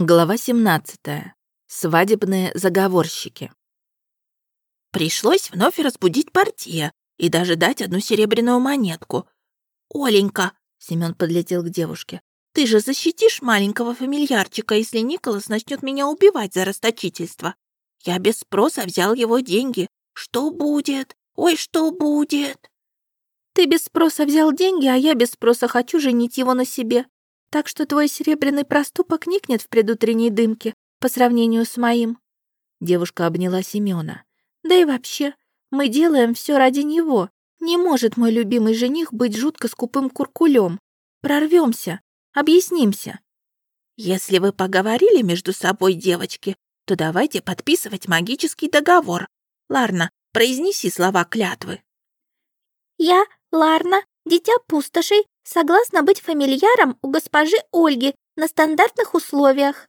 Глава 17. Свадебные заговорщики. Пришлось вновь разбудить портье и даже дать одну серебряную монетку. «Оленька», — Семён подлетел к девушке, «ты же защитишь маленького фамильярчика, если Николас начнет меня убивать за расточительство. Я без спроса взял его деньги. Что будет? Ой, что будет?» «Ты без спроса взял деньги, а я без спроса хочу женить его на себе», так что твой серебряный проступок никнет в предутренней дымке по сравнению с моим». Девушка обняла Семёна. «Да и вообще, мы делаем все ради него. Не может мой любимый жених быть жутко скупым куркулем. Прорвемся, объяснимся». «Если вы поговорили между собой, девочки, то давайте подписывать магический договор. Ларна, произнеси слова клятвы». «Я, Ларна, дитя пустошей, Согласна быть фамильяром у госпожи Ольги на стандартных условиях».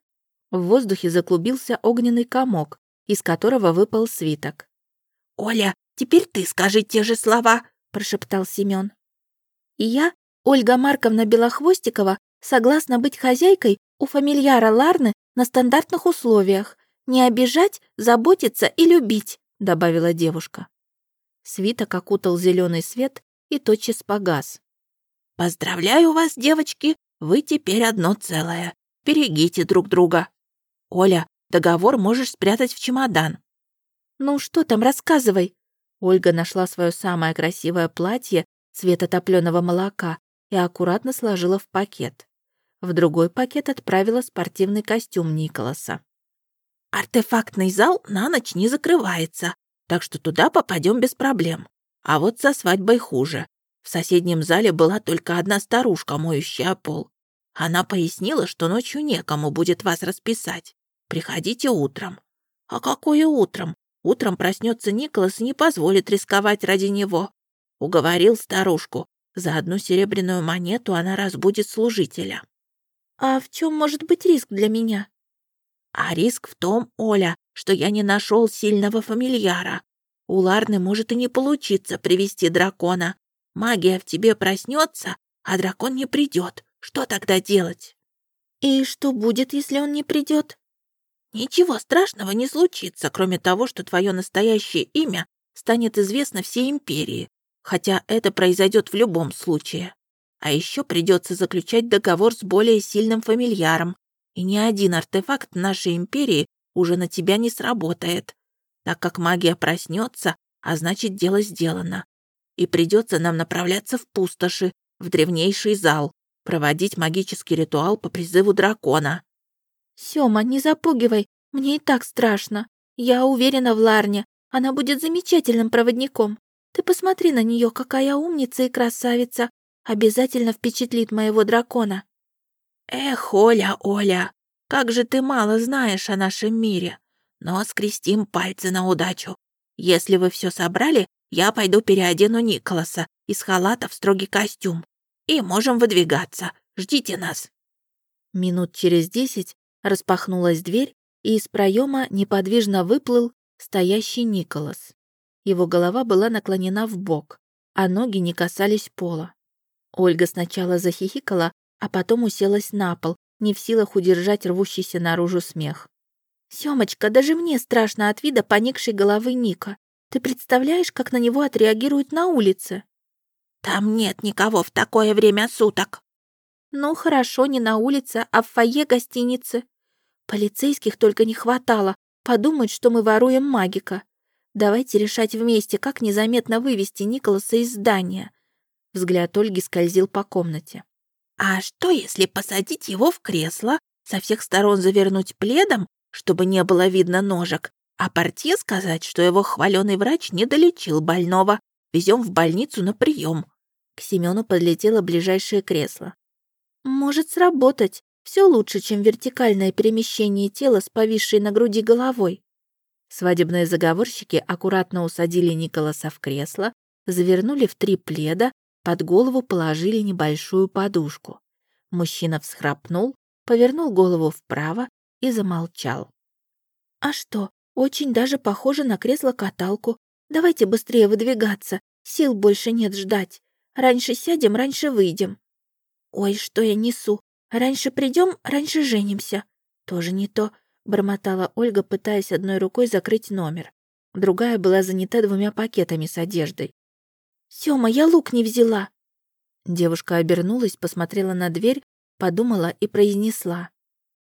В воздухе заклубился огненный комок, из которого выпал свиток. «Оля, теперь ты скажи те же слова», — прошептал Семён. «И я, Ольга Марковна Белохвостикова, согласна быть хозяйкой у фамильяра Ларны на стандартных условиях, не обижать, заботиться и любить», — добавила девушка. Свиток окутал зеленый свет и тотчас погас. «Поздравляю вас, девочки, вы теперь одно целое. Берегите друг друга. Оля, договор можешь спрятать в чемодан». «Ну что там, рассказывай». Ольга нашла свое самое красивое платье цвета топленого молока и аккуратно сложила в пакет. В другой пакет отправила спортивный костюм Николаса. «Артефактный зал на ночь не закрывается, так что туда попадем без проблем. А вот со свадьбой хуже. В соседнем зале была только одна старушка, моющая пол. Она пояснила, что ночью некому будет вас расписать. Приходите утром. А какое утром? Утром проснется Николас и не позволит рисковать ради него. Уговорил старушку. За одну серебряную монету она разбудит служителя. А в чем может быть риск для меня? А риск в том, Оля, что я не нашел сильного фамильяра. У Ларны может и не получиться привести дракона, Магия в тебе проснется, а дракон не придет. Что тогда делать? И что будет, если он не придет? Ничего страшного не случится, кроме того, что твое настоящее имя станет известно всей империи, хотя это произойдет в любом случае. А еще придется заключать договор с более сильным фамильяром, и ни один артефакт нашей империи уже на тебя не сработает, так как магия проснется, а значит дело сделано и придется нам направляться в пустоши, в древнейший зал, проводить магический ритуал по призыву дракона». «Сёма, не запугивай, мне и так страшно. Я уверена в Ларне, она будет замечательным проводником. Ты посмотри на нее, какая умница и красавица. Обязательно впечатлит моего дракона». «Эх, Оля, Оля, как же ты мало знаешь о нашем мире. Но скрестим пальцы на удачу. Если вы все собрали, я пойду переодену Николаса из халата в строгий костюм. И можем выдвигаться. Ждите нас». Минут через десять распахнулась дверь, и из проема неподвижно выплыл стоящий Николас. Его голова была наклонена в бок, а ноги не касались пола. Ольга сначала захихикала, а потом уселась на пол, не в силах удержать рвущийся наружу смех. «Сёмочка, даже мне страшно от вида поникшей головы Ника. Ты представляешь, как на него отреагируют на улице?» «Там нет никого в такое время суток». «Ну, хорошо, не на улице, а в фойе гостиницы. Полицейских только не хватало. Подумать, что мы воруем магика. Давайте решать вместе, как незаметно вывести Николаса из здания». Взгляд Ольги скользил по комнате. «А что, если посадить его в кресло, со всех сторон завернуть пледом, чтобы не было видно ножек, а портье сказать, что его хваленый врач не долечил больного. Везем в больницу на прием. К Семену подлетело ближайшее кресло. «Может сработать. Все лучше, чем вертикальное перемещение тела с повисшей на груди головой». Свадебные заговорщики аккуратно усадили Николаса в кресло, завернули в три пледа, под голову положили небольшую подушку. Мужчина всхрапнул, повернул голову вправо и замолчал. «А что, очень даже похоже на кресло-каталку. Давайте быстрее выдвигаться. Сил больше нет ждать. Раньше сядем, раньше выйдем. Ой, что я несу. Раньше придем, раньше женимся. Тоже не то, бормотала Ольга, пытаясь одной рукой закрыть номер. Другая была занята двумя пакетами с одеждой. «Сёма, я лук не взяла!» Девушка обернулась, посмотрела на дверь, подумала и произнесла.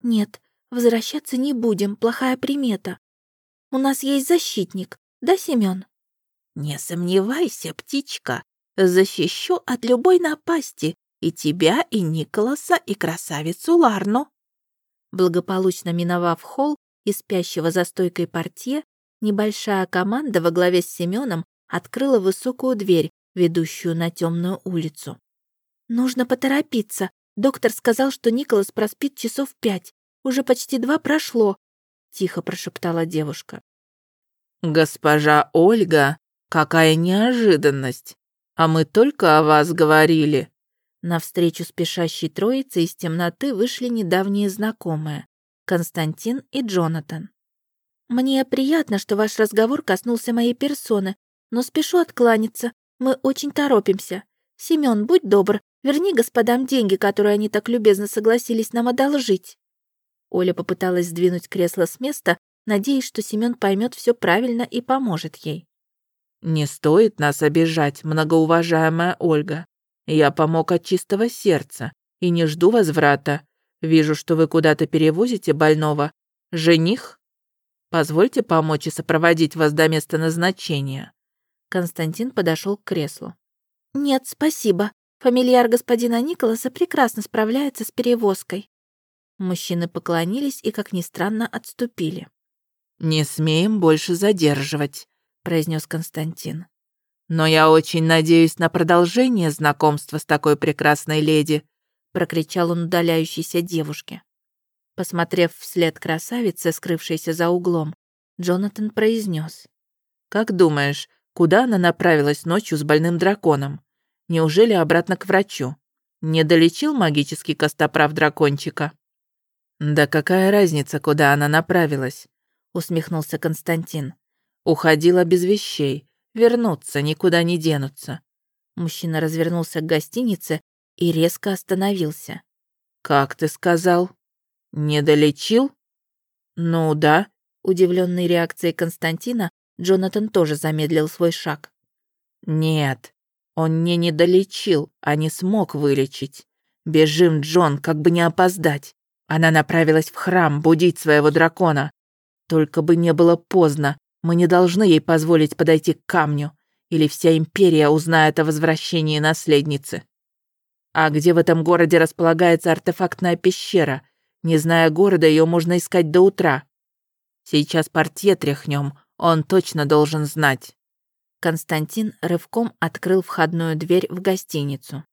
«Нет, возвращаться не будем, плохая примета. У нас есть защитник, да, Семён?» «Не сомневайся, птичка, защищу от любой напасти и тебя, и Николаса, и красавицу Ларну». Благополучно миновав холл и спящего за стойкой портье, небольшая команда во главе с Семеном открыла высокую дверь, ведущую на темную улицу. «Нужно поторопиться. Доктор сказал, что Николас проспит часов пять. Уже почти два прошло», — тихо прошептала девушка. «Госпожа Ольга, какая неожиданность! А мы только о вас говорили!» Навстречу спешащей троице из темноты вышли недавние знакомые — Константин и Джонатан. «Мне приятно, что ваш разговор коснулся моей персоны, но спешу откланяться. Мы очень торопимся. Семён, будь добр, верни господам деньги, которые они так любезно согласились нам одолжить». Оля попыталась сдвинуть кресло с места, надеясь, что Семён поймет все правильно и поможет ей. «Не стоит нас обижать, многоуважаемая Ольга. Я помог от чистого сердца и не жду возврата. Вижу, что вы куда-то перевозите больного. Жених? Позвольте помочь и сопроводить вас до места назначения». Константин подошел к креслу. «Нет, спасибо. Фамильяр господина Николаса прекрасно справляется с перевозкой». Мужчины поклонились и, как ни странно, отступили. «Не смеем больше задерживать», — произнес Константин. «Но я очень надеюсь на продолжение знакомства с такой прекрасной леди», прокричал он удаляющейся девушке. Посмотрев вслед красавице, скрывшейся за углом, Джонатан произнес: «Как думаешь, куда она направилась ночью с больным драконом? Неужели обратно к врачу? Не долечил магический костоправ дракончика?» «Да какая разница, куда она направилась?» усмехнулся Константин. «Уходила без вещей, Вернуться, никуда не денутся. Мужчина развернулся к гостинице и резко остановился. «Как ты сказал? Не долечил?» «Ну да», удивленной реакцией Константина, Джонатан тоже замедлил свой шаг. «Нет, он не недолечил, а не смог вылечить. Бежим, Джон, как бы не опоздать. Она направилась в храм будить своего дракона. Только бы не было поздно, мы не должны ей позволить подойти к камню, или вся империя узнает о возвращении наследницы. А где в этом городе располагается артефактная пещера? Не зная города, ее можно искать до утра. Сейчас портье тряхнем, он точно должен знать. Константин рывком открыл входную дверь в гостиницу.